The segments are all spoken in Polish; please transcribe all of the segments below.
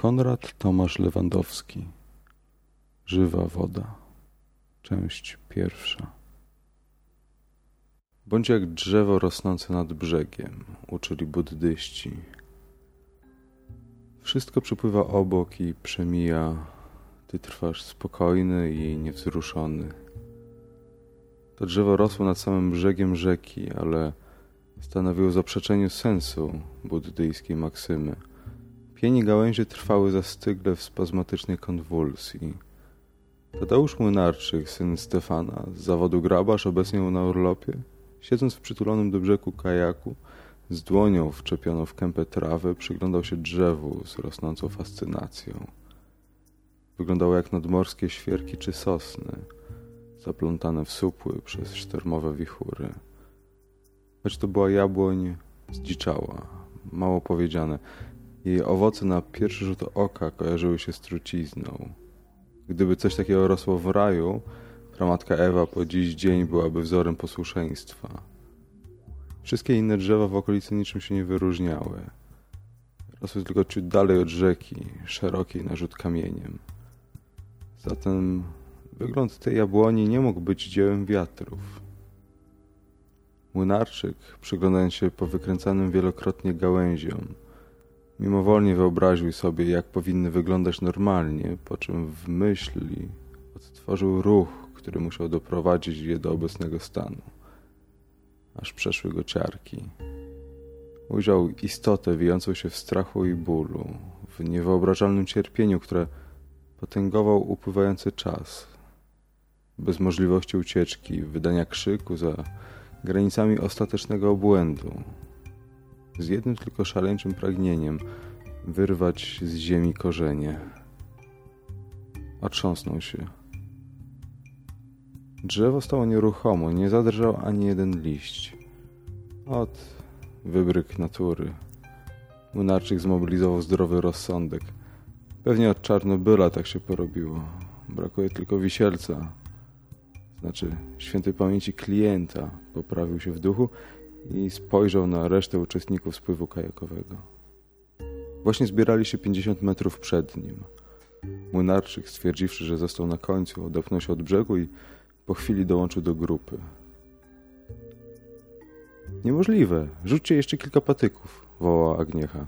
Konrad Tomasz Lewandowski Żywa woda Część pierwsza Bądź jak drzewo rosnące nad brzegiem, uczyli buddyści. Wszystko przypływa obok i przemija. Ty trwasz spokojny i niewzruszony. To drzewo rosło nad samym brzegiem rzeki, ale stanowiło zaprzeczenie sensu buddyjskiej maksymy – Pieni gałęzie trwały zastygle w spazmatycznej konwulsji. Tadeusz Młynarczyk, syn Stefana, z zawodu grabarz, obecnie na urlopie, siedząc w przytulonym do brzegu kajaku, z dłonią wczepioną w kępę trawy, przyglądał się drzewu z rosnącą fascynacją. Wyglądało jak nadmorskie świerki czy sosny, zaplątane w supły przez sztormowe wichury. Choć to była jabłoń zdziczała, mało powiedziane – jej owoce na pierwszy rzut oka kojarzyły się z trucizną. Gdyby coś takiego rosło w raju, pramatka Ewa po dziś dzień byłaby wzorem posłuszeństwa. Wszystkie inne drzewa w okolicy niczym się nie wyróżniały. Rosły tylko ciut dalej od rzeki, szerokiej na rzut kamieniem. Zatem wygląd tej jabłoni nie mógł być dziełem wiatrów. Młynarczyk, przyglądając się po wykręcanym wielokrotnie gałęziom, Mimowolnie wyobraził sobie, jak powinny wyglądać normalnie, po czym w myśli odtworzył ruch, który musiał doprowadzić je do obecnego stanu. Aż przeszły go ciarki. Ujrzał istotę wijącą się w strachu i bólu, w niewyobrażalnym cierpieniu, które potęgował upływający czas, bez możliwości ucieczki, wydania krzyku za granicami ostatecznego obłędu, z jednym tylko szaleńczym pragnieniem wyrwać z ziemi korzenie. Otrząsnął się. Drzewo stało nieruchomo, nie zadrżał ani jeden liść. Ot, wybryk natury. Młynarczyk zmobilizował zdrowy rozsądek. Pewnie od Czarnobyla tak się porobiło. Brakuje tylko wisielca. Znaczy, świętej pamięci klienta. Poprawił się w duchu i spojrzał na resztę uczestników spływu kajakowego. Właśnie zbierali się 50 metrów przed nim. Młynarczyk, stwierdziwszy, że został na końcu, odepnął się od brzegu i po chwili dołączył do grupy. Niemożliwe. Rzućcie jeszcze kilka patyków, wołała Agniecha.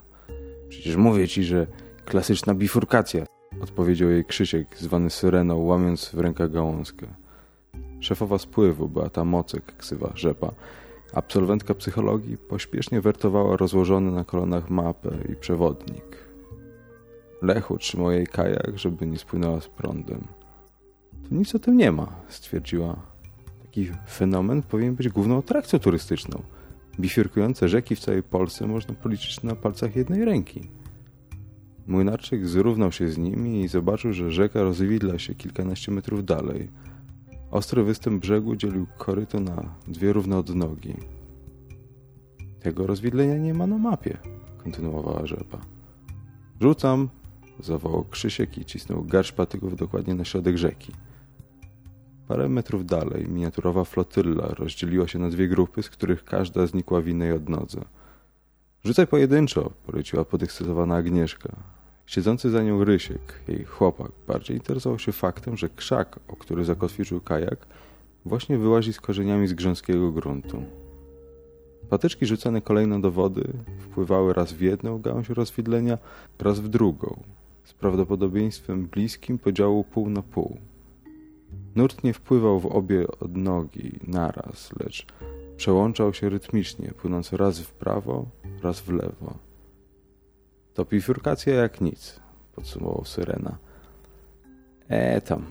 Przecież mówię ci, że klasyczna bifurkacja, odpowiedział jej Krzysiek, zwany Syreną, łamiąc w rękach gałązkę. Szefowa spływu, Beata Mocek, ksywa Rzepa, Absolwentka psychologii pośpiesznie wertowała rozłożony na kolanach mapę i przewodnik. Lechu trzymał jej kajak, żeby nie spłynęła z prądem. Tu nic o tym nie ma, stwierdziła. Taki fenomen powinien być główną atrakcją turystyczną. Bifurkujące rzeki w całej Polsce można policzyć na palcach jednej ręki. Młynarczyk zrównał się z nimi i zobaczył, że rzeka rozwidla się kilkanaście metrów dalej – Ostry występ brzegu dzielił koryto na dwie równe odnogi. Tego rozwidlenia nie ma na mapie, kontynuowała rzepa. Rzucam, zawołał Krzysiek i cisnął garść patyków dokładnie na środek rzeki. Parę metrów dalej miniaturowa flotylla rozdzieliła się na dwie grupy, z których każda znikła w innej odnodze. Rzucaj pojedynczo, poleciła podekscytowana Agnieszka. Siedzący za nią Rysiek, jej chłopak, bardziej interesował się faktem, że krzak, o który zakotwiczył kajak, właśnie wyłazi z korzeniami z grząskiego gruntu. Patyczki rzucane kolejno do wody wpływały raz w jedną gałąź rozwidlenia, raz w drugą, z prawdopodobieństwem bliskim podziału pół na pół. Nurt nie wpływał w obie odnogi naraz, lecz przełączał się rytmicznie, płynąc raz w prawo, raz w lewo. To bifurkacja jak nic, podsumował Syrena. E tam,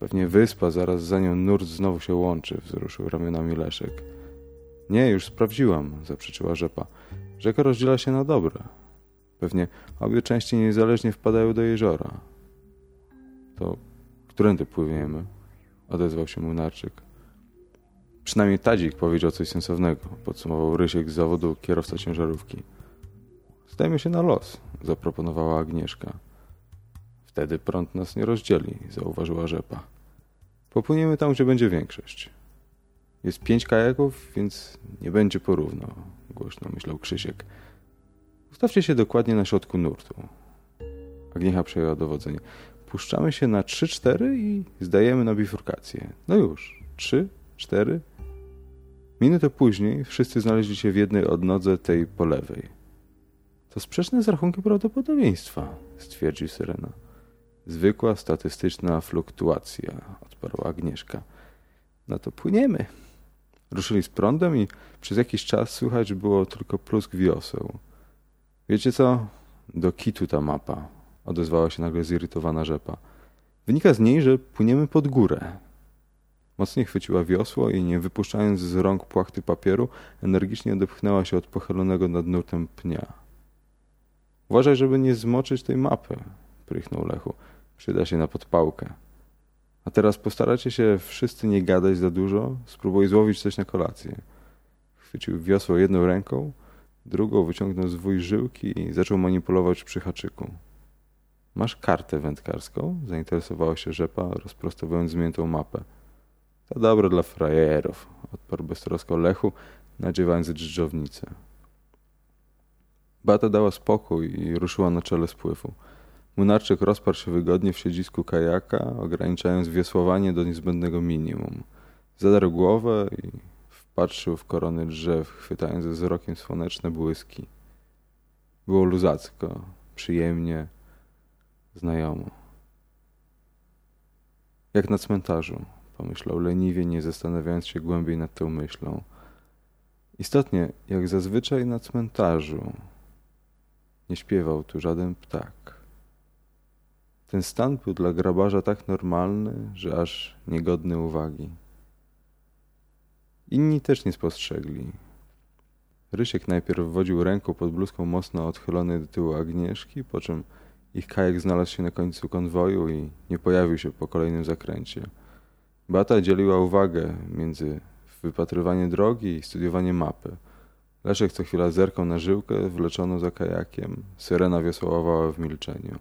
pewnie wyspa, zaraz za nią nurt znowu się łączy, wzruszył ramionami Leszek. Nie, już sprawdziłam, zaprzeczyła rzepa. Rzeka rozdziela się na dobre. Pewnie obie części niezależnie wpadają do jeziora. To którędy płyniemy? Odezwał się Munarczyk. Przynajmniej Tadzik powiedział coś sensownego, podsumował Rysiek z zawodu kierowca ciężarówki. Zdajmy się na los, zaproponowała Agnieszka. Wtedy prąd nas nie rozdzieli, zauważyła Rzepa. Popłyniemy tam, gdzie będzie większość. Jest pięć kajaków, więc nie będzie porówno, głośno myślał Krzysiek. Ustawcie się dokładnie na środku nurtu. Agniecha przejęła dowodzenie. Puszczamy się na trzy, cztery i zdajemy na bifurkację. No już. Trzy, cztery. Minutę później wszyscy znaleźli się w jednej odnodze tej po lewej. To sprzeczne z rachunkiem prawdopodobieństwa, stwierdził Syrena. Zwykła statystyczna fluktuacja, odparła Agnieszka. No to płyniemy. Ruszyli z prądem i przez jakiś czas słychać było tylko plusk wioseł. Wiecie co? Do kitu ta mapa, odezwała się nagle zirytowana rzepa. Wynika z niej, że płyniemy pod górę. Mocniej chwyciła wiosło i nie wypuszczając z rąk płachty papieru, energicznie odepchnęła się od pochylonego nad nurtem pnia. Uważaj, żeby nie zmoczyć tej mapy, prychnął Lechu. Przyda się na podpałkę. A teraz postaracie się wszyscy nie gadać za dużo, spróbuj złowić coś na kolację. Chwycił wiosło jedną ręką, drugą wyciągnął zwój żyłki i zaczął manipulować przy haczyku. Masz kartę wędkarską? Zainteresowała się rzepa, rozprostowując zmiętą mapę. To dobre dla frajerów, odparł beztrosko Lechu, nadziewając dżdżownicę. Bata dała spokój i ruszyła na czele spływu. Munarczyk rozparł się wygodnie w siedzisku kajaka, ograniczając wiosłowanie do niezbędnego minimum. Zadarł głowę i wpatrzył w korony drzew, chwytając ze wzrokiem słoneczne błyski. Było luzacko, przyjemnie, znajomo. Jak na cmentarzu, pomyślał leniwie, nie zastanawiając się głębiej nad tą myślą. Istotnie, jak zazwyczaj na cmentarzu, nie śpiewał tu żaden ptak. Ten stan był dla grabarza tak normalny, że aż niegodny uwagi. Inni też nie spostrzegli. Rysiek najpierw wodził ręką pod bluzką mocno odchylonej do tyłu Agnieszki, po czym ich kajak znalazł się na końcu konwoju i nie pojawił się po kolejnym zakręcie. Bata dzieliła uwagę między wypatrywanie drogi i studiowanie mapy. Leszek co chwila zerkał na żyłkę wleczoną za kajakiem. Syrena wiosłowała w milczeniu.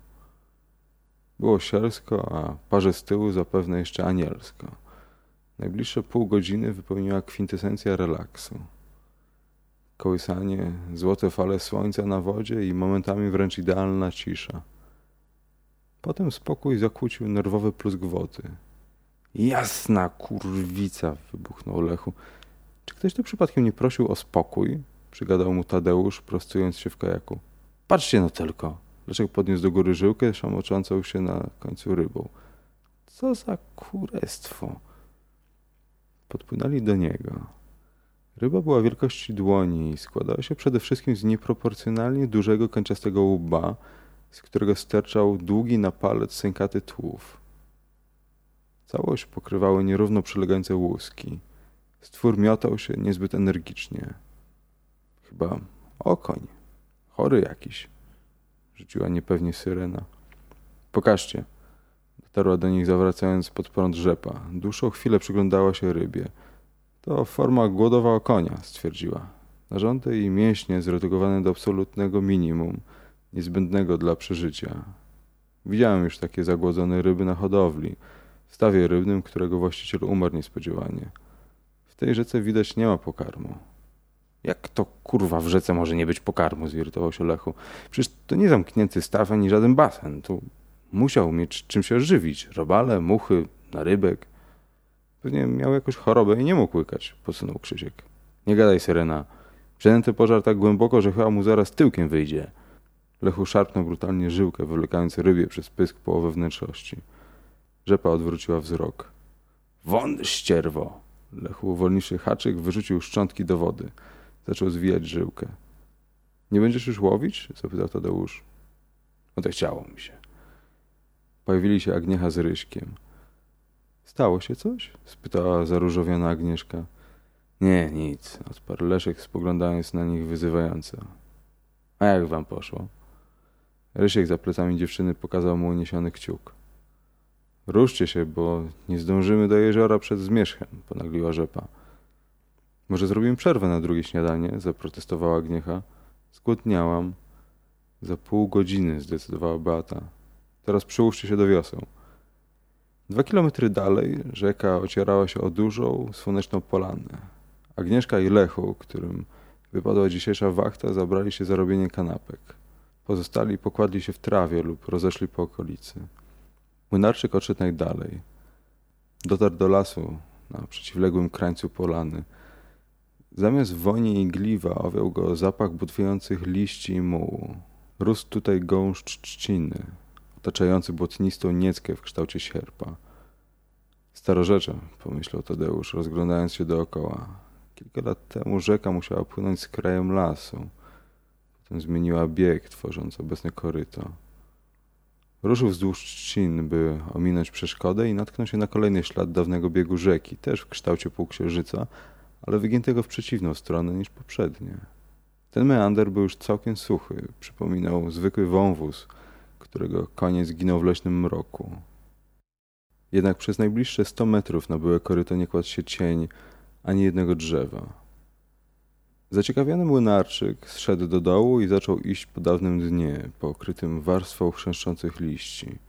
Było sielsko, a parze z tyłu zapewne jeszcze anielsko. Najbliższe pół godziny wypełniła kwintesencja relaksu. Kołysanie, złote fale słońca na wodzie i momentami wręcz idealna cisza. Potem spokój zakłócił nerwowy plusk wody. Jasna kurwica! wybuchnął Lechu. Czy ktoś tu przypadkiem nie prosił o spokój? Przygadał mu Tadeusz, prostując się w kajaku. Patrzcie no tylko! Leszek podniósł do góry żyłkę, szamoczącą się na końcu rybą. Co za kurestwo! Podpłynęli do niego. Ryba była wielkości dłoni i składała się przede wszystkim z nieproporcjonalnie dużego, kanciastego łba, z którego sterczał długi na palec sękaty tłów. Całość pokrywały nierówno przylegające łuski. Stwór miotał się niezbyt energicznie. Chyba okoń. Chory jakiś. Rzuciła niepewnie syrena. Pokażcie. Dotarła do nich zawracając pod prąd rzepa. Dłuższą chwilę przyglądała się rybie. To forma głodowa okonia, stwierdziła. Narządy i mięśnie zredukowane do absolutnego minimum, niezbędnego dla przeżycia. Widziałem już takie zagłodzone ryby na hodowli, w stawie rybnym, którego właściciel umarł niespodziewanie. Tej rzece widać nie ma pokarmu. Jak to kurwa w rzece może nie być pokarmu? zirytował się Lechu. Przecież to nie zamknięty staw ani żaden basen. Tu musiał mieć czym się żywić. Robale, muchy, narybek. Pewnie miał jakąś chorobę i nie mógł łykać, posunął Krzysiek. Nie gadaj, Syrena. Przynęty pożar tak głęboko, że chyba mu zaraz tyłkiem wyjdzie. Lechu szarpnął brutalnie żyłkę, wywlekając rybie przez pysk połowę wnętrzności. Rzepa odwróciła wzrok. Won, ścierwo! Lechu, uwolniwszy haczyk, wyrzucił szczątki do wody. Zaczął zwijać żyłkę. Nie będziesz już łowić? zapytał Tadeusz. Odechciało mi się. Pojawili się Agniecha z Ryśkiem. Stało się coś? spytała zaróżowiona Agnieszka. Nie, nic, odparł Leszek, spoglądając na nich wyzywająco. A jak wam poszło? Rysiek za plecami dziewczyny pokazał mu uniesiony kciuk. Ruszcie się, bo nie zdążymy do jeziora przed zmierzchem, ponagliła rzepa. Może zrobimy przerwę na drugie śniadanie? zaprotestowała Agniecha. Zgłodniałam. Za pół godziny, zdecydowała Beata. Teraz przyłóżcie się do wioseł. Dwa kilometry dalej rzeka ocierała się o dużą, słoneczną polanę. Agnieszka i Lechu, którym wypadła dzisiejsza wachta, zabrali się za robienie kanapek. Pozostali pokładli się w trawie lub rozeszli po okolicy. Młynarczyk odszedł najdalej. Dotarł do lasu na przeciwległym krańcu polany. Zamiast woni i gliwa owiał go zapach butwiejących liści i mułu. Rósł tutaj gąszcz trzciny, otaczający błotnistą nieckę w kształcie sierpa. Starorzecze, pomyślał Tadeusz, rozglądając się dookoła. Kilka lat temu rzeka musiała płynąć z krajem lasu. Potem zmieniła bieg, tworząc obecne koryto. Ruszył wzdłuż trzcin, by ominąć przeszkodę i natknął się na kolejny ślad dawnego biegu rzeki, też w kształcie półksiężyca, ale wygiętego w przeciwną stronę niż poprzednie. Ten meander był już całkiem suchy, przypominał zwykły wąwóz, którego koniec ginął w leśnym mroku. Jednak przez najbliższe sto metrów na byłe koryto nie kładł się cień ani jednego drzewa. Zaciekawiony młynarczyk zszedł do dołu i zaczął iść po dawnym dnie, pokrytym warstwą chrzęszczących liści.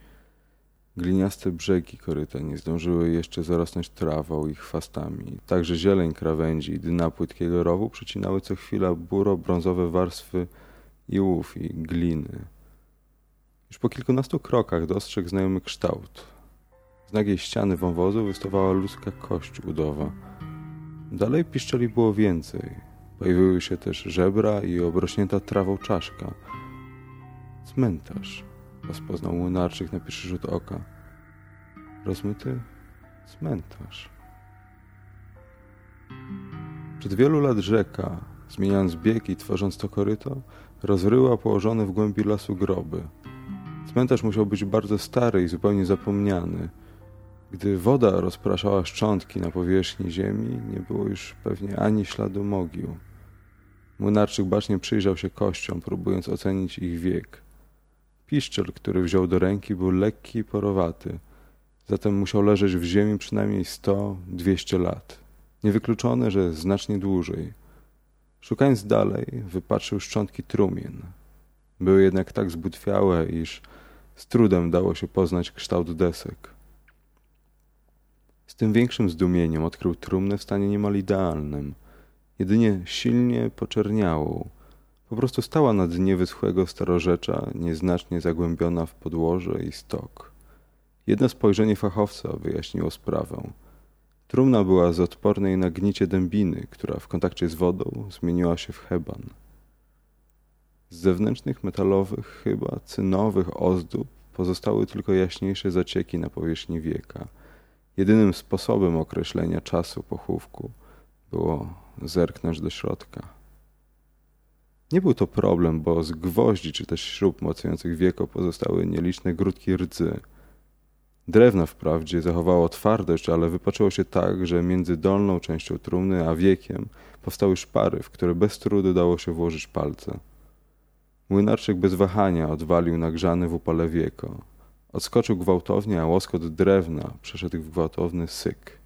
Gliniaste brzegi koryta nie zdążyły jeszcze zarosnąć trawą i chwastami. Także zieleń krawędzi i dna płytkiego rowu przecinały co chwila buro-brązowe warstwy iłów i gliny. Już po kilkunastu krokach dostrzegł znajomy kształt. Z nagiej ściany wąwozu wystawała ludzka kość udowa. Dalej piszczeli było więcej. Pojawiły się też żebra i obrośnięta trawą czaszka. Cmentarz, rozpoznał młynarczyk na pierwszy rzut oka. Rozmyty cmentarz. Przed wielu lat rzeka, zmieniając bieg i tworząc to koryto, rozryła położone w głębi lasu groby. Cmentarz musiał być bardzo stary i zupełnie zapomniany – gdy woda rozpraszała szczątki na powierzchni ziemi, nie było już pewnie ani śladu mogił. Młynarczyk bacznie przyjrzał się kościom, próbując ocenić ich wiek. Piszczel, który wziął do ręki, był lekki i porowaty, zatem musiał leżeć w ziemi przynajmniej sto, dwieście lat. Niewykluczone, że znacznie dłużej. Szukając dalej, wypatrzył szczątki trumien. Były jednak tak zbutwiałe, iż z trudem dało się poznać kształt desek. Z tym większym zdumieniem odkrył trumnę w stanie niemal idealnym, jedynie silnie poczerniałą. Po prostu stała na dnie wyschłego starorzecza, nieznacznie zagłębiona w podłoże i stok. Jedno spojrzenie fachowca wyjaśniło sprawę. Trumna była z odpornej na gnicie dębiny, która w kontakcie z wodą zmieniła się w heban. Z zewnętrznych metalowych, chyba cynowych ozdób pozostały tylko jaśniejsze zacieki na powierzchni wieka – Jedynym sposobem określenia czasu pochówku było zerknąć do środka. Nie był to problem, bo z gwoździ czy też śrub mocujących wieko pozostały nieliczne grudki rdzy. Drewno wprawdzie zachowało twardość, ale wypaczyło się tak, że między dolną częścią trumny a wiekiem powstały szpary, w które bez trudu dało się włożyć palce. Młynarczyk bez wahania odwalił nagrzany w upale wieko. Odskoczył gwałtownie, a łoskot drewna przeszedł w gwałtowny syk.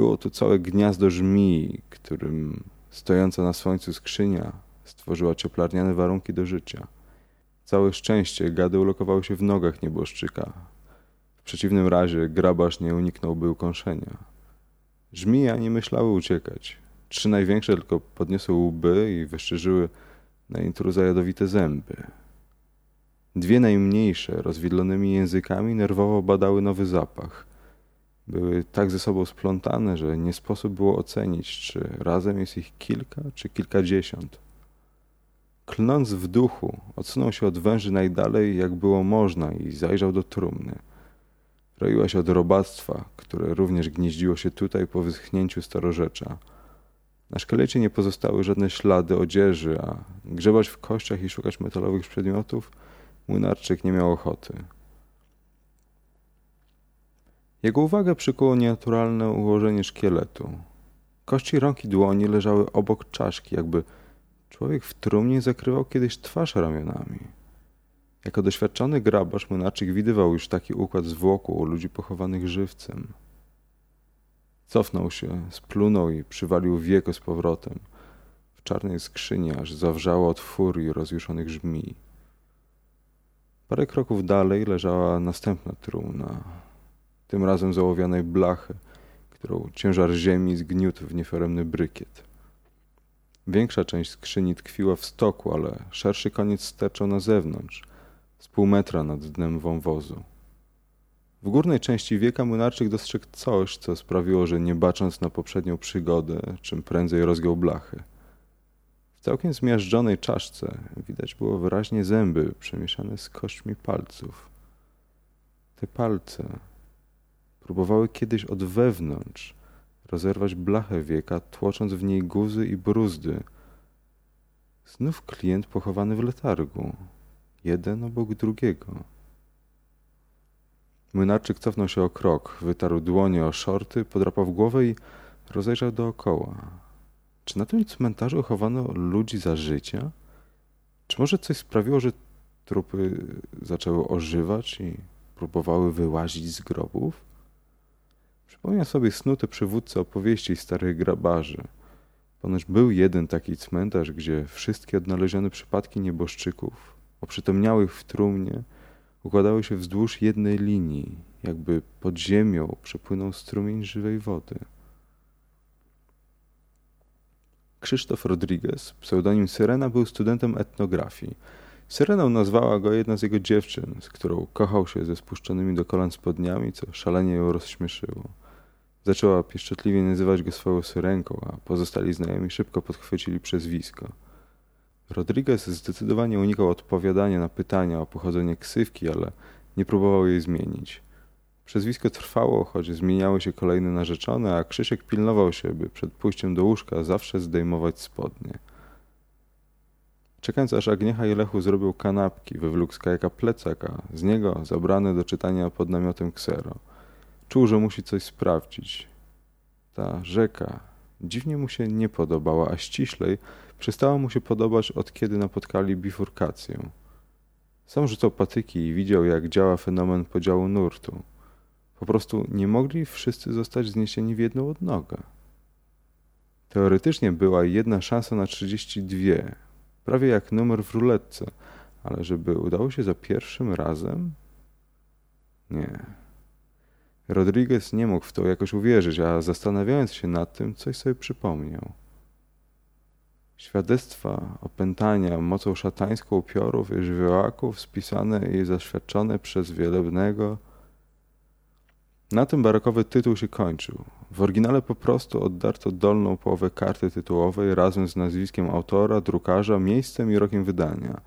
Było to całe gniazdo żmii, którym stojąca na słońcu skrzynia stworzyła cieplarniane warunki do życia. Całe szczęście gady ulokowały się w nogach nieboszczyka. W przeciwnym razie grabarz nie uniknąłby ukąszenia. Żmija nie myślały uciekać. Trzy największe tylko podniosły łby i wyszczerzyły na intruza jadowite zęby. Dwie najmniejsze, rozwidlonymi językami, nerwowo badały nowy zapach. Były tak ze sobą splątane, że nie sposób było ocenić, czy razem jest ich kilka, czy kilkadziesiąt. Klnąc w duchu, odsunął się od węży najdalej, jak było można, i zajrzał do trumny. Roiła się od robactwa, które również gnieździło się tutaj po wyschnięciu starorzecza. Na szkielecie nie pozostały żadne ślady odzieży, a grzebać w kościach i szukać metalowych przedmiotów młynarczyk nie miał ochoty. Jego uwagę przykuło nienaturalne ułożenie szkieletu. Kości rąk i dłoni leżały obok czaszki, jakby człowiek w trumnie zakrywał kiedyś twarz ramionami. Jako doświadczony grabarz młynarczyk widywał już taki układ zwłoku u ludzi pochowanych żywcem. Cofnął się, splunął i przywalił wieko z powrotem. W czarnej skrzyni aż zawrzało od furii rozjuszonych żmij. Parę kroków dalej leżała następna trumna, tym razem z ołowianej blachy, którą ciężar ziemi zgniótł w nieforemny brykiet. Większa część skrzyni tkwiła w stoku, ale szerszy koniec sterczał na zewnątrz, z pół metra nad dnem wąwozu. W górnej części wieka młynarczyk dostrzegł coś, co sprawiło, że nie bacząc na poprzednią przygodę, czym prędzej rozgiął blachy. W całkiem zmiażdżonej czaszce widać było wyraźnie zęby przemieszane z kośćmi palców. Te palce próbowały kiedyś od wewnątrz rozerwać blachę wieka, tłocząc w niej guzy i bruzdy. Znów klient pochowany w letargu, jeden obok drugiego. Młynarczyk cofnął się o krok, wytarł dłonie o szorty, podrapał głowę i rozejrzał dookoła. Czy na tym cmentarzu chowano ludzi za życia? Czy może coś sprawiło, że trupy zaczęły ożywać i próbowały wyłazić z grobów? Przypomniał sobie snuty przywódcy opowieści starych grabarzy. Ponoć był jeden taki cmentarz, gdzie wszystkie odnalezione przypadki nieboszczyków, oprzytomniałych w trumnie, układały się wzdłuż jednej linii, jakby pod ziemią przepłynął strumień żywej wody. Krzysztof Rodriguez, pseudonim Syrena, był studentem etnografii. Syreną nazwała go jedna z jego dziewczyn, z którą kochał się ze spuszczonymi do kolan spodniami, co szalenie ją rozśmieszyło. Zaczęła pieszczotliwie nazywać go swoją syrenką, a pozostali znajomi szybko podchwycili przezwisko. Rodriguez zdecydowanie unikał odpowiadania na pytania o pochodzenie ksywki, ale nie próbował jej zmienić. Przezwisko trwało, choć zmieniały się kolejne narzeczone, a Krzysiek pilnował się, by przed pójściem do łóżka zawsze zdejmować spodnie. Czekając aż Agniecha i Lechu zrobią kanapki, wywlókł z kajaka plecak, a z niego zabrany do czytania pod namiotem ksero. Czuł, że musi coś sprawdzić. Ta rzeka dziwnie mu się nie podobała, a ściślej przestała mu się podobać od kiedy napotkali bifurkację. Sam rzucał patyki i widział, jak działa fenomen podziału nurtu. Po prostu nie mogli wszyscy zostać zniesieni w jedną odnogę. Teoretycznie była jedna szansa na 32, prawie jak numer w ruletce, ale żeby udało się za pierwszym razem? Nie. Rodriguez nie mógł w to jakoś uwierzyć, a zastanawiając się nad tym, coś sobie przypomniał. Świadectwa opętania mocą szatańską upiorów i żywiołaków spisane i zaświadczone przez wielebnego. Na tym barokowy tytuł się kończył. W oryginale po prostu oddarto dolną połowę karty tytułowej razem z nazwiskiem autora, drukarza, miejscem i rokiem wydania.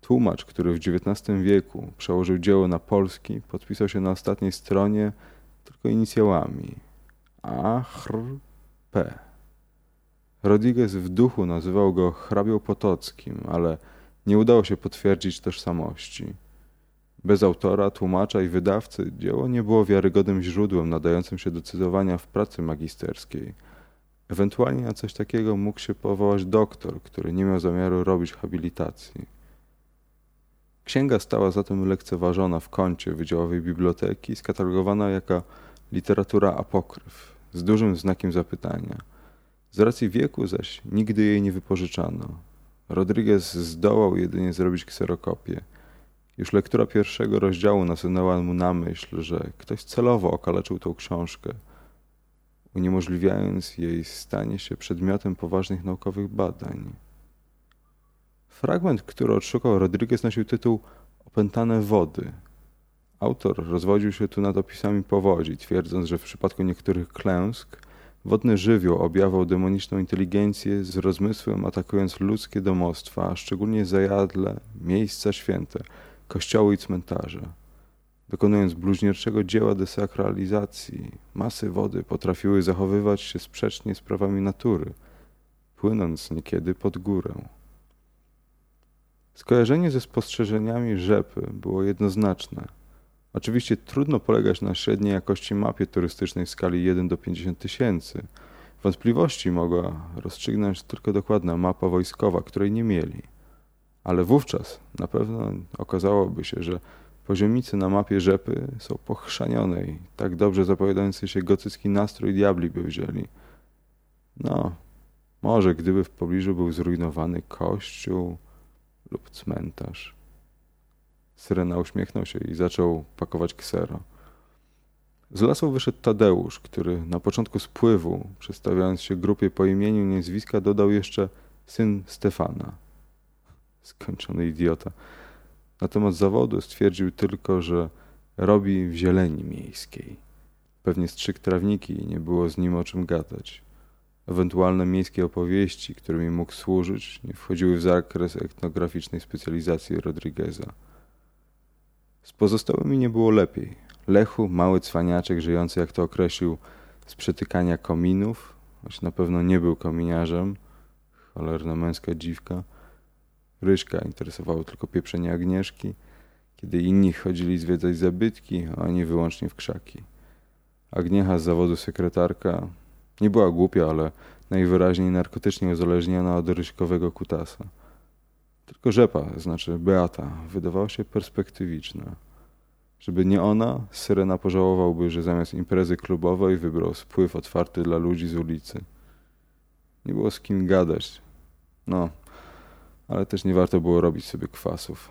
Tłumacz, który w XIX wieku przełożył dzieło na polski, podpisał się na ostatniej stronie tylko inicjałami A, Hr, P. Rodriguez w duchu nazywał go hrabią Potockim, ale nie udało się potwierdzić tożsamości. Bez autora, tłumacza i wydawcy dzieło nie było wiarygodnym źródłem nadającym się do cytowania w pracy magisterskiej. Ewentualnie na coś takiego mógł się powołać doktor, który nie miał zamiaru robić habilitacji. Księga stała zatem lekceważona w kącie Wydziałowej Biblioteki, skatalogowana jako literatura apokryf, z dużym znakiem zapytania – z racji wieku zaś nigdy jej nie wypożyczano. Rodriguez zdołał jedynie zrobić kserokopię. Już lektura pierwszego rozdziału nasunęła mu na myśl, że ktoś celowo okaleczył tą książkę, uniemożliwiając jej stanie się przedmiotem poważnych naukowych badań. Fragment, który odszukał Rodriguez, nosił tytuł Opętane wody, Autor rozwodził się tu nad opisami powodzi, twierdząc, że w przypadku niektórych klęsk wodny żywioł objawiał demoniczną inteligencję z rozmysłem, atakując ludzkie domostwa, a szczególnie zajadle, miejsca święte, kościoły i cmentarze. Dokonując bluźnierczego dzieła desakralizacji, masy wody potrafiły zachowywać się sprzecznie z prawami natury, płynąc niekiedy pod górę. Skojarzenie ze spostrzeżeniami rzepy było jednoznaczne. Oczywiście trudno polegać na średniej jakości mapie turystycznej w skali 1 do 50 tysięcy. Wątpliwości mogła rozstrzygnąć tylko dokładna mapa wojskowa, której nie mieli. Ale wówczas na pewno okazałoby się, że poziomicy na mapie rzepy są pochrzanione i tak dobrze zapowiadający się gotycki nastrój diabli by wzięli. No, może gdyby w pobliżu był zrujnowany kościół lub cmentarz. Syrena uśmiechnął się i zaczął pakować ksero. Z lasu wyszedł Tadeusz, który na początku spływu, przedstawiając się grupie po imieniu i nazwiska, dodał jeszcze syn Stefana. Skończony idiota. Na temat zawodu stwierdził tylko, że robi w zieleni miejskiej. Pewnie strzyk trawniki i nie było z nim o czym gadać. Ewentualne miejskie opowieści, którymi mógł służyć, nie wchodziły w zakres etnograficznej specjalizacji Rodrigueza. Z pozostałymi nie było lepiej. Lechu, mały cwaniaczek żyjący, jak to określił, z przetykania kominów, choć na pewno nie był kominiarzem, cholerna męska dziwka. Ryśka interesowało tylko pieprzenie Agnieszki, kiedy inni chodzili zwiedzać zabytki, a oni wyłącznie w krzaki. Agniecha z zawodu sekretarka nie była głupia, ale najwyraźniej narkotycznie uzależniona od ryśkowego kutasa. Tylko rzepa, znaczy Beata, wydawała się perspektywiczna. Żeby nie ona, Syrena pożałowałby, że zamiast imprezy klubowej wybrał spływ otwarty dla ludzi z ulicy. Nie było z kim gadać. No, ale też nie warto było robić sobie kwasów.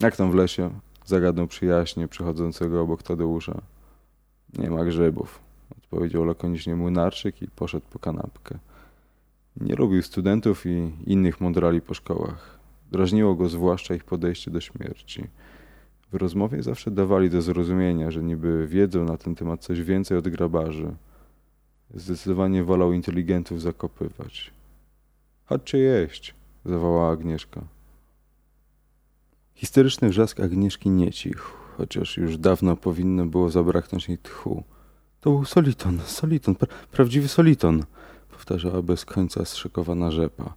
Jak tam w lesie? Zagadnął przyjaźnie przychodzącego obok Tadeusza. Nie ma grzybów, odpowiedział lakonicznie młynarczyk i poszedł po kanapkę. Nie lubił studentów i innych mądrali po szkołach. Drażniło go zwłaszcza ich podejście do śmierci. W rozmowie zawsze dawali do zrozumienia, że niby wiedzą na ten temat coś więcej od grabarzy. Zdecydowanie wolał inteligentów zakopywać. Chodźcie jeść, zawołała Agnieszka. Histeryczny wrzask Agnieszki nie cichł, chociaż już dawno powinno było zabraknąć jej tchu. To był soliton, soliton, pra prawdziwy soliton powtarzała bez końca zszykowana rzepa.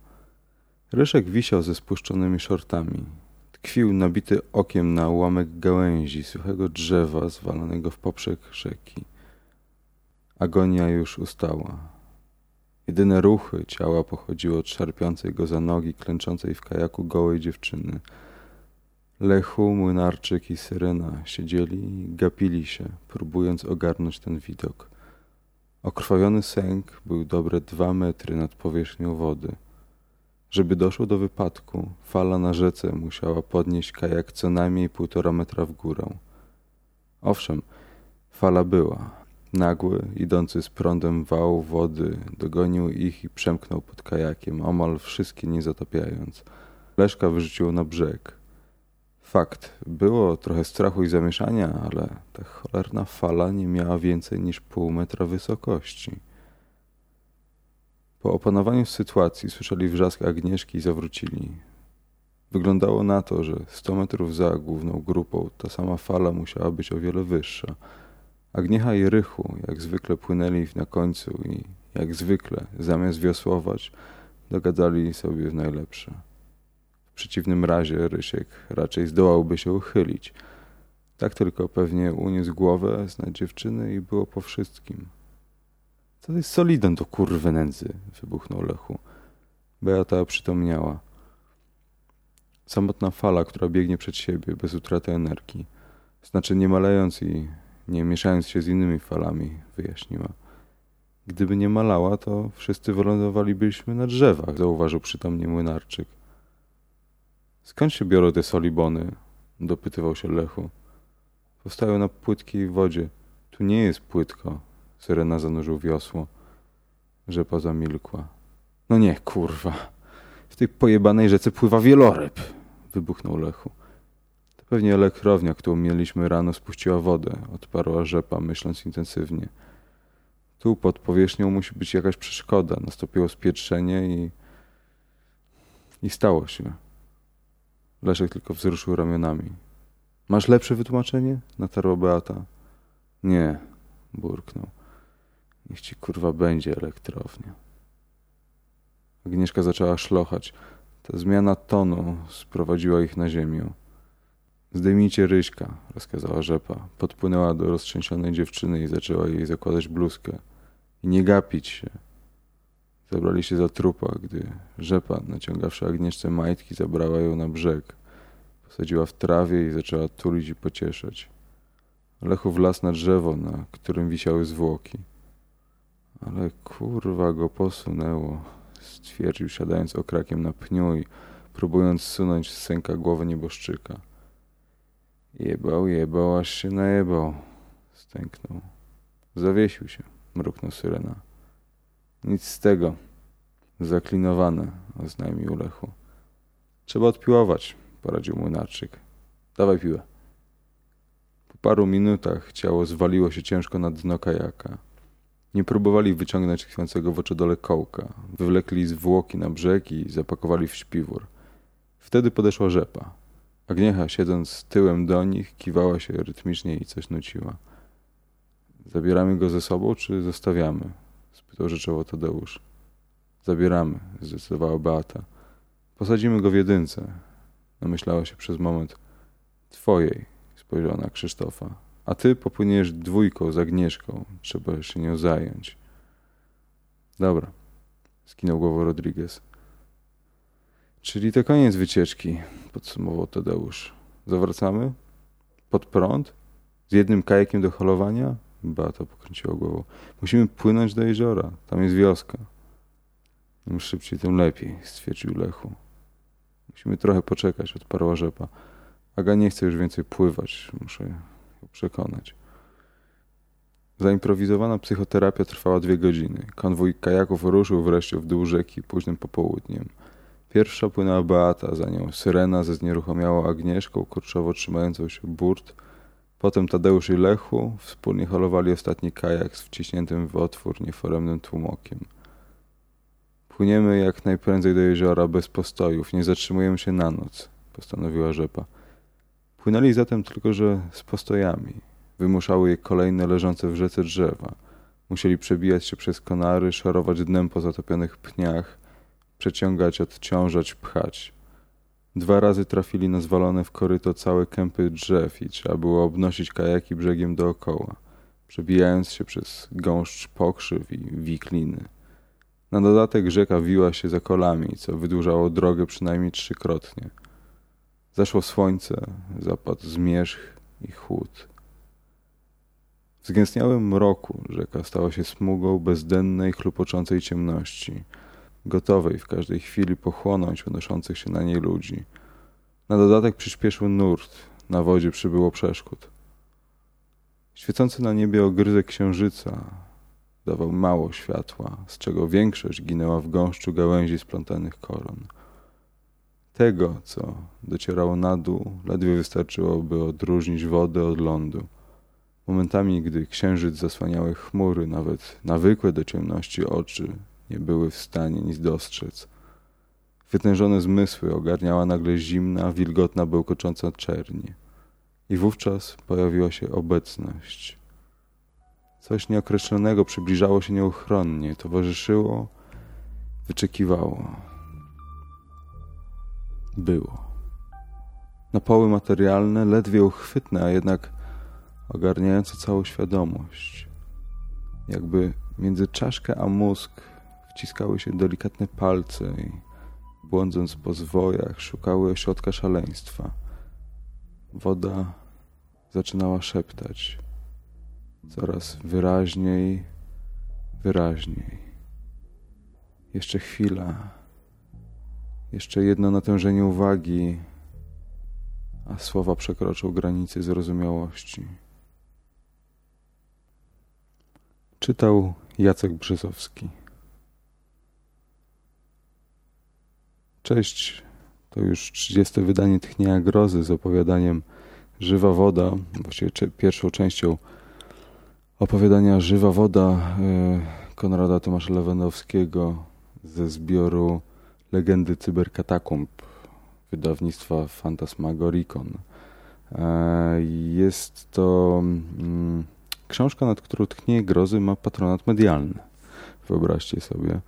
Ryszek wisiał ze spuszczonymi szortami. Tkwił nabity okiem na ułamek gałęzi suchego drzewa zwalonego w poprzek rzeki. Agonia już ustała. Jedyne ruchy ciała pochodziły od szarpiącej go za nogi, klęczącej w kajaku gołej dziewczyny. Lechu, Młynarczyk i Syrena siedzieli i gapili się, próbując ogarnąć ten widok. Okrwawiony sęk był dobre dwa metry nad powierzchnią wody. Żeby doszło do wypadku, fala na rzece musiała podnieść kajak co najmniej półtora metra w górę. Owszem, fala była. Nagły, idący z prądem wał wody, dogonił ich i przemknął pod kajakiem, omal wszystkie nie zatapiając. Leszka wyrzuciło na brzeg. Fakt, było trochę strachu i zamieszania, ale ta cholerna fala nie miała więcej niż pół metra wysokości. Po opanowaniu sytuacji słyszeli wrzask Agnieszki i zawrócili. Wyglądało na to, że sto metrów za główną grupą ta sama fala musiała być o wiele wyższa. Agniecha i Rychu jak zwykle płynęli na końcu i jak zwykle zamiast wiosłować dogadali sobie w najlepsze. W przeciwnym razie Rysiek raczej zdołałby się uchylić. Tak tylko pewnie uniósł głowę z nad dziewczyny i było po wszystkim. Co to jest solidem do kurwy nędzy? wybuchnął Lechu. Beata przytomniała. Samotna fala, która biegnie przed siebie bez utraty energii. Znaczy nie malejąc i nie mieszając się z innymi falami, wyjaśniła. Gdyby nie malała, to wszyscy wylądowalibyśmy na drzewach, zauważył przytomnie młynarczyk. Skąd się biorą te solibony? dopytywał się Lechu. Powstają na płytkiej wodzie. Tu nie jest płytko. Syrena zanurzył wiosło. Rzepa zamilkła. No nie, kurwa. W tej pojebanej rzece pływa wieloryb. Wybuchnął Lechu. Pewnie elektrownia, którą mieliśmy rano, spuściła wodę, odparła rzepa, myśląc intensywnie. Tu pod powierzchnią musi być jakaś przeszkoda. Nastąpiło spieczenie i... i stało się. Leszek tylko wzruszył ramionami. Masz lepsze wytłumaczenie? Natarła Beata. Nie, burknął. Niech ci kurwa będzie elektrownia. Agnieszka zaczęła szlochać. Ta zmiana tonu sprowadziła ich na ziemię. Zdejmijcie ryśka, rozkazała rzepa. Podpłynęła do roztrzęsionej dziewczyny i zaczęła jej zakładać bluzkę. I nie gapić się. Zabrali się za trupa, gdy rzepa, naciągawszy Agnieszce majtki, zabrała ją na brzeg. Posadziła w trawie i zaczęła tulić i pocieszać. Lechu wlazł na drzewo, na którym wisiały zwłoki. Ale kurwa go posunęło, stwierdził siadając okrakiem na pniu i próbując zsunąć z sęka głowę nieboszczyka. Jebał, jebał, aż się najebał. Stęknął. Zawiesił się, mruknął syrena. Nic z tego. Zaklinowane, oznajmił Lechu. Trzeba odpiłować, poradził młynarczyk. Dawaj piłę. Po paru minutach ciało zwaliło się ciężko na dno kajaka. Nie próbowali wyciągnąć tkwiącego w oczodole kołka. Wywlekli zwłoki na brzeg i zapakowali w śpiwór. Wtedy podeszła rzepa. Agniecha, siedząc tyłem do nich, kiwała się rytmicznie i coś nuciła. Zabieramy go ze sobą, czy zostawiamy? spytał rzeczowo Tadeusz. Zabieramy, zdecydowała Beata. Posadzimy go w jedynce. Namyślała się przez moment. Twojej, spojrzała na Krzysztofa. A ty popłyniesz dwójką z Agnieszką. Trzeba się nią zająć. Dobra, skinął głową Rodriguez. Czyli to koniec wycieczki, podsumował Tadeusz. Zawracamy? Pod prąd? Z jednym kajakiem do holowania? Beata pokręciła głową. Musimy płynąć do jeziora. Tam jest wioska. Im szybciej, tym lepiej, stwierdził Lechu. Musimy trochę poczekać, odparła rzepa. Aga nie chce już więcej pływać. Muszę ją przekonać. Zaimprowizowana psychoterapia trwała dwie godziny. Konwój kajaków ruszył wreszcie w dół rzeki późnym popołudniem. Pierwsza płynęła Beata, za nią Syrena ze znieruchomiałą Agnieszką, kurczowo trzymającą się burt. Potem Tadeusz i Lechu wspólnie holowali ostatni kajak z wciśniętym w otwór nieforemnym tłumokiem. Płyniemy jak najprędzej do jeziora bez postojów, nie zatrzymujemy się na noc, postanowiła rzepa. Płynęli zatem tylko, że z postojami. Wymuszały je kolejne leżące w rzece drzewa. Musieli przebijać się przez konary, szorować dnem po zatopionych pniach, przeciągać, odciążać, pchać. Dwa razy trafili na zwalone w koryto całe kępy drzew i trzeba było obnosić kajaki brzegiem dookoła, przebijając się przez gąszcz pokrzyw i wikliny. Na dodatek rzeka wiła się za kolami, co wydłużało drogę przynajmniej trzykrotnie. Zeszło słońce, zapadł zmierzch i chłód. W zgęstniałym mroku rzeka stała się smugą bezdennej, chlupoczącej ciemności – gotowej w każdej chwili pochłonąć unoszących się na niej ludzi. Na dodatek przyspieszył nurt, na wodzie przybyło przeszkód. Świecący na niebie ogryzek księżyca dawał mało światła, z czego większość ginęła w gąszczu gałęzi splątanych koron. Tego, co docierało na dół, ledwie wystarczyło, by odróżnić wodę od lądu. Momentami, gdy księżyc zasłaniały chmury, nawet nawykłe do ciemności oczy nie były w stanie nic dostrzec. Wytężone zmysły ogarniała nagle zimna, wilgotna, bełkocząca czerń. I wówczas pojawiła się obecność. Coś nieokreślonego przybliżało się nieuchronnie, towarzyszyło, wyczekiwało. Było. Na poły materialne, ledwie uchwytne, a jednak ogarniające całą świadomość. Jakby między czaszkę a mózg wciskały się delikatne palce i błądząc po zwojach szukały ośrodka szaleństwa. Woda zaczynała szeptać coraz wyraźniej, wyraźniej. Jeszcze chwila, jeszcze jedno natężenie uwagi, a słowa przekroczą granice zrozumiałości. Czytał Jacek Brzezowski. Cześć, to już 30 wydanie Tchnienia Grozy z opowiadaniem Żywa Woda, właściwie pierwszą częścią opowiadania Żywa Woda Konrada Tomasza Lewandowskiego ze zbioru Legendy Cyberkatakumb wydawnictwa Fantasmagoricon. E, jest to mm, książka, nad którą Tchnie Grozy ma patronat medialny. Wyobraźcie sobie.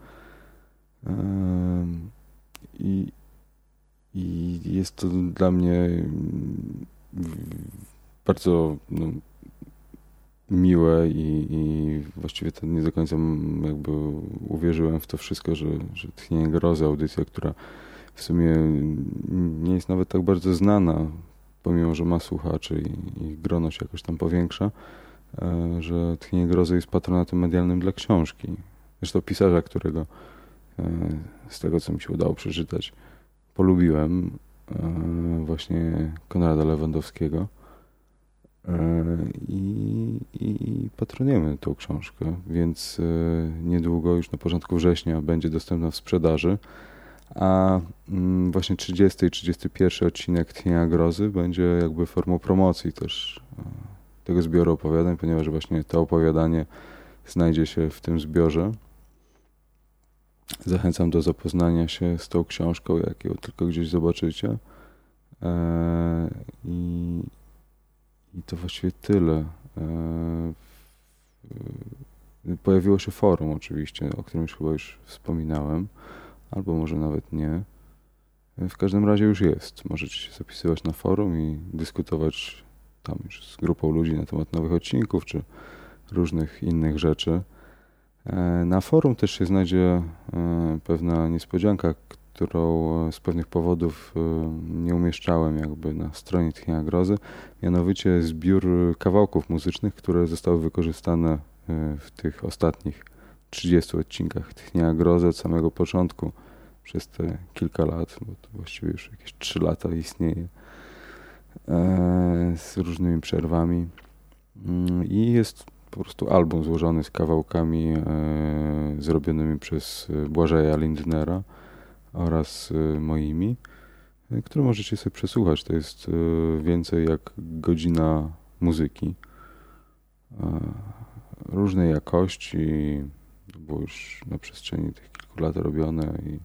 I, i jest to dla mnie mm, bardzo no, miłe i, i właściwie to nie do końca jakby uwierzyłem w to wszystko, że, że Tchnienie Grozy, audycja, która w sumie nie jest nawet tak bardzo znana, pomimo, że ma słuchaczy i ich grono się jakoś tam powiększa, e, że Tchnienie Grozy jest patronatem medialnym dla książki. Zresztą pisarza, którego z tego, co mi się udało przeczytać, polubiłem, e, właśnie Konrada Lewandowskiego i, i patronujemy tą książkę, więc niedługo, już na początku września, będzie dostępna w sprzedaży a mm, właśnie 30 i 31 odcinek Tchnienia Grozy będzie jakby formą promocji też e, tego zbioru opowiadań, ponieważ właśnie to opowiadanie znajdzie się w tym zbiorze. Zachęcam do zapoznania się z tą książką, jak ją tylko gdzieś zobaczycie. E, I, i to właściwie tyle. E, pojawiło się forum oczywiście, o którym chyba już wspominałem albo może nawet nie. W każdym razie już jest. Możecie się zapisywać na forum i dyskutować tam już z grupą ludzi na temat nowych odcinków czy różnych innych rzeczy. E, na forum też się znajdzie e, pewna niespodzianka, którą z pewnych powodów e, nie umieszczałem jakby na stronie Tchnienia Grozy, mianowicie zbiór kawałków muzycznych, które zostały wykorzystane w tych ostatnich 30 odcinkach Tchnienia Grozy od samego początku przez te kilka lat, bo to właściwie już jakieś 3 lata istnieje e, z różnymi przerwami. Mm, I jest po prostu album złożony z kawałkami e, zrobionymi przez Błażeja Lindnera oraz e, moimi, które możecie sobie przesłuchać. To jest więcej jak godzina muzyki różnej jakości, było już na przestrzeni tych kilku lat robione i,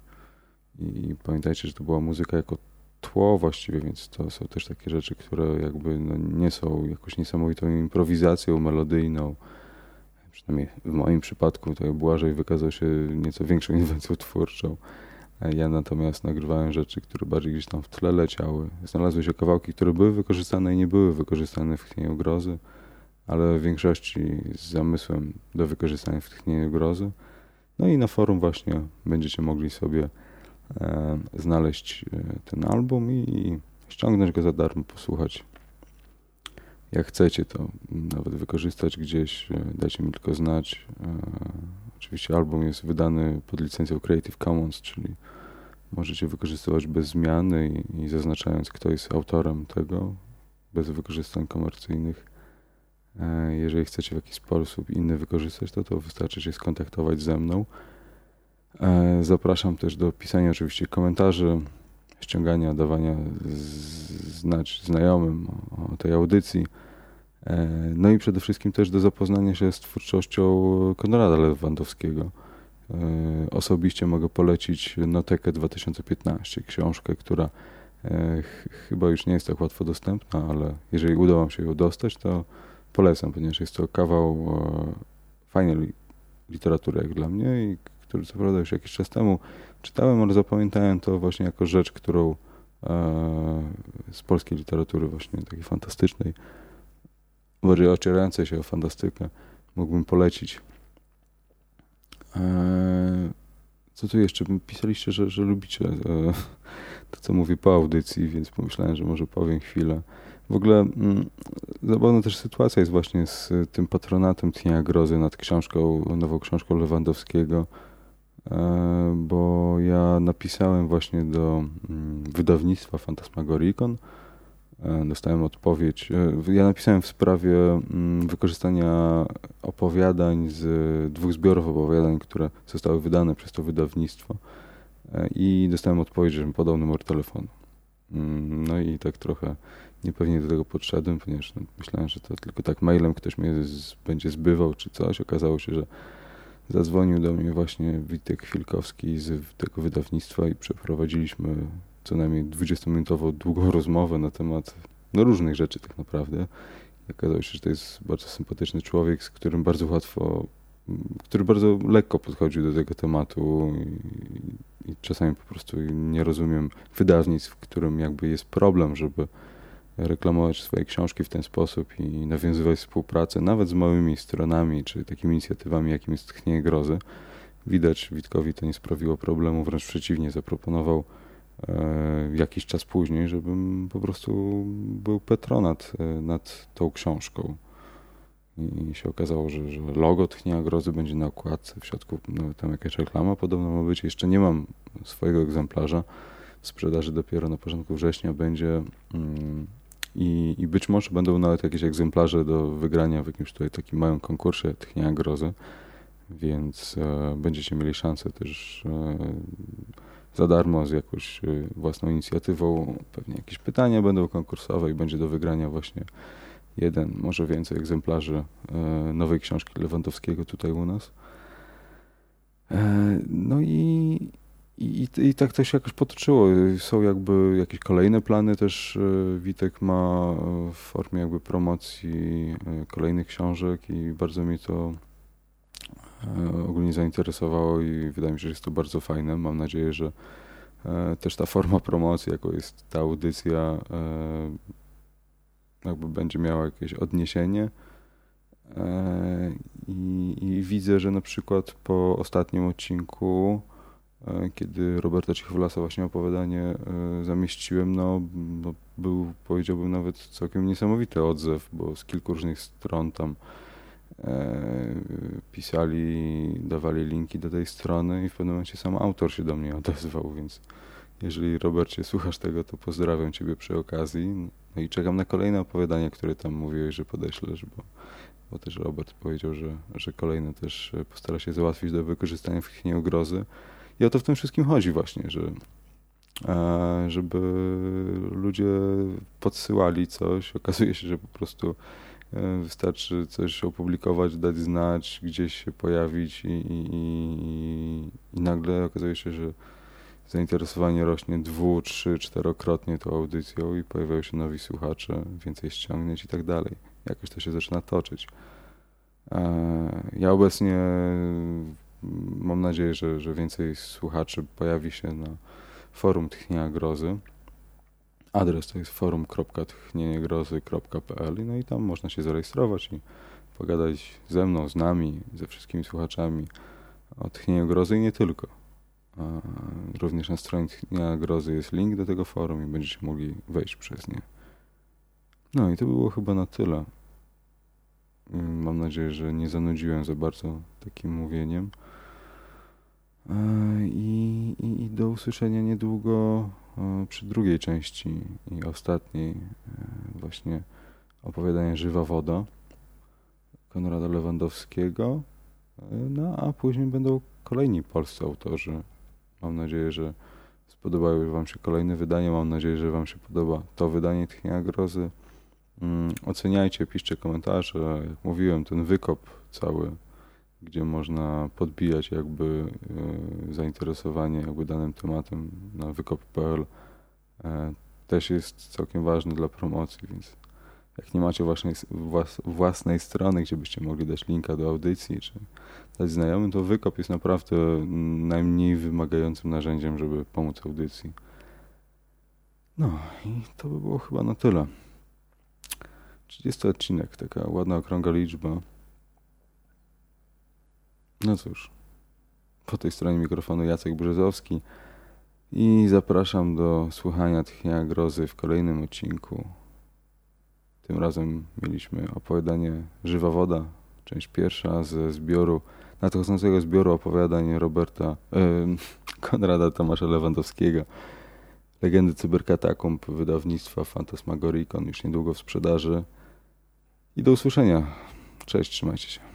i pamiętajcie, że to była muzyka jako tło właściwie, więc to są też takie rzeczy, które jakby no nie są jakąś niesamowitą improwizacją melodyjną. Przynajmniej w moim przypadku tutaj Błażej wykazał się nieco większą inwencją twórczą. Ja natomiast nagrywałem rzeczy, które bardziej gdzieś tam w tle leciały. Znalazły się kawałki, które były wykorzystane i nie były wykorzystane w Tchnieniu Grozy ale w większości z zamysłem do wykorzystania w tchnieniu grozy. No i na forum właśnie będziecie mogli sobie znaleźć e, ten album i ściągnąć go za darmo, posłuchać. Jak chcecie, to nawet wykorzystać gdzieś, e, dajcie mi tylko znać. E, oczywiście album jest wydany pod licencją Creative Commons, czyli możecie wykorzystywać bez zmiany i, zaznaczając, kto jest autorem tego, bez wykorzystań komercyjnych. E, jeżeli chcecie w jakiś sposób inny wykorzystać to, to wystarczy się skontaktować ze mną. E, zapraszam też do pisania oczywiście komentarzy, ściągania, dawania znać znajomym o tej audycji. E, no i przede wszystkim też do zapoznania się z twórczością Konrada Lewandowskiego. Osobiście mogę polecić Notekę 2015, książkę, która chyba już nie jest tak łatwo dostępna, ale jeżeli uda Wam się ją dostać, to polecam, ponieważ jest to kawał e, fajnej literatury jak dla mnie i który co prawda już jakiś czas temu czytałem, ale zapamiętałem to właśnie jako rzecz, którą e, z polskiej literatury właśnie takiej fantastycznej, bardziej ocierającej się o fantastykę, mógłbym polecić. E, co tu jeszcze? Pisaliście, że, że lubicie to, co mówi po audycji, więc pomyślałem, że może powiem chwilę. W ogóle mm, zabawna też sytuacja jest właśnie z tym patronatem Tchnienia Grozy nad książką, nową książką Lewandowskiego, e, bo ja napisałem właśnie do mm, wydawnictwa Fantasmagoricon, e, dostałem odpowiedź. E, ja napisałem w sprawie mm, wykorzystania opowiadań z dwóch zbiorów opowiadań, które zostały wydane przez to wydawnictwo i dostałem odpowiedź, żebym podał numer telefonu. No i i tak trochę niepewnie do tego podszedłem, ponieważ no, myślałem, że to tylko tak mailem ktoś mnie z, będzie zbywał czy coś. Okazało się, że zadzwonił do mnie właśnie Witek Chwilkowski z tego wydawnictwa i przeprowadziliśmy co najmniej 20-minutową długą rozmowę na temat no, różnych rzeczy tak naprawdę. Okazało się, że to jest bardzo sympatyczny człowiek, z którym bardzo łatwo, który bardzo lekko podchodził do tego tematu i, i czasami po prostu nie rozumiem wydawnictw, w którym jakby jest problem, żeby reklamować swoje książki w ten sposób i nawiązywać współpracę nawet z małymi stronami czy takimi inicjatywami, jakim jest Tchnienie Grozy. Widać, Witkowi to nie sprawiło problemu, wręcz przeciwnie, zaproponował e, jakiś czas później, żebym po prostu był petronat e, nad tą książką. I się okazało, że, że logo Tchnienia Grozy będzie na okładce, w środku no, tam jakaś reklama podobno ma być. Jeszcze nie mam swojego egzemplarza. W sprzedaży dopiero na początku września będzie mm, i, i być może będą nawet jakieś egzemplarze do wygrania w jakimś tutaj takim małym konkursie Tchnienia Grozy, więc e, będziecie mieli szansę też e, za darmo z jakąś e, własną inicjatywą. Pewnie jakieś pytania będą konkursowe i będzie do wygrania właśnie jeden, może więcej egzemplarzy e, nowej książki Lewandowskiego tutaj u nas. E, no i i, I tak to się jakoś potoczyło. Są jakby jakieś kolejne plany też e, Witek ma e, w formie jakby promocji e, kolejnych książek i bardzo mi to ogólnie zainteresowało i wydaje mi się, że jest to bardzo fajne. Mam nadzieję, że też ta forma promocji, jaką jest ta audycja, jakby będzie miała jakieś odniesienie. I, I widzę, że na przykład po ostatnim odcinku kiedy Roberta Cichowlasa właśnie opowiadanie e, zamieściłem, no, no, był, powiedziałbym, nawet całkiem niesamowity odzew, bo z kilku różnych stron tam e, pisali, dawali linki do tej strony i w pewnym momencie sam autor się do mnie odezwał, więc jeżeli Robercie słuchasz tego, to pozdrawiam Ciebie przy okazji. No i czekam na kolejne opowiadania, które tam mówiłeś, że podeślesz, bo, bo też Robert powiedział, że, że kolejne też postara się załatwić do wykorzystania w chwili grozy. I o to w tym wszystkim chodzi właśnie, że e, żeby ludzie podsyłali coś. Okazuje się, że po prostu e, wystarczy coś opublikować, dać znać, gdzieś się pojawić i, i, i, i nagle okazuje się, że zainteresowanie rośnie dwu, trzy, czterokrotnie tą audycją i pojawiają się nowi słuchacze, więcej ściągnięć i tak dalej. Jakoś to się zaczyna toczyć. E, ja obecnie mam nadzieję, że, że więcej słuchaczy pojawi się na forum Tchnienia Grozy. Adres to jest forum.tchnieniegrozy.pl no i tam można się zarejestrować i pogadać ze mną, z nami, ze wszystkimi słuchaczami o Tchnieniu Grozy i nie tylko. Również na stronie Tchnienia Grozy jest link do tego forum i będziecie mogli wejść przez nie. No i to było chyba na tyle. Mam nadzieję, że nie zanudziłem za bardzo takim mówieniem. E, I, i, I, do usłyszenia niedługo e, przy drugiej części i ostatniej e, właśnie opowiadania Żywa Woda Konrada Lewandowskiego. No a później będą kolejni polscy autorzy. Mam nadzieję, że spodobały Wam się kolejne wydania. Mam nadzieję, że Wam się podoba to wydanie Tchnienia Grozy. Mm, oceniajcie, piszcie komentarze. Jak mówiłem, ten wykop cały gdzie można podbijać jakby e, zainteresowanie jakby danym tematem na wykop.pl e, też jest całkiem ważny dla promocji, więc jak nie macie własnej, własnej strony, gdzie byście mogli dać linka do audycji, czy dać znajomym, to wykop jest naprawdę najmniej wymagającym narzędziem, żeby pomóc audycji. No i to by było chyba na tyle. 30 odcinek, taka ładna okrągła liczba. No cóż, po tej stronie mikrofonu Jacek Brzezowski i zapraszam do słuchania Tchnia Grozy w kolejnym odcinku. Tym razem mieliśmy opowiadanie Żywa Woda, część pierwsza ze zbioru, nadchodzącego zbioru opowiadań Roberta, e, Konrada Tomasza Lewandowskiego. Legendy Cyberkatakumb wydawnictwa Fantasmagorikon już niedługo w sprzedaży. I do usłyszenia. Cześć, trzymajcie się.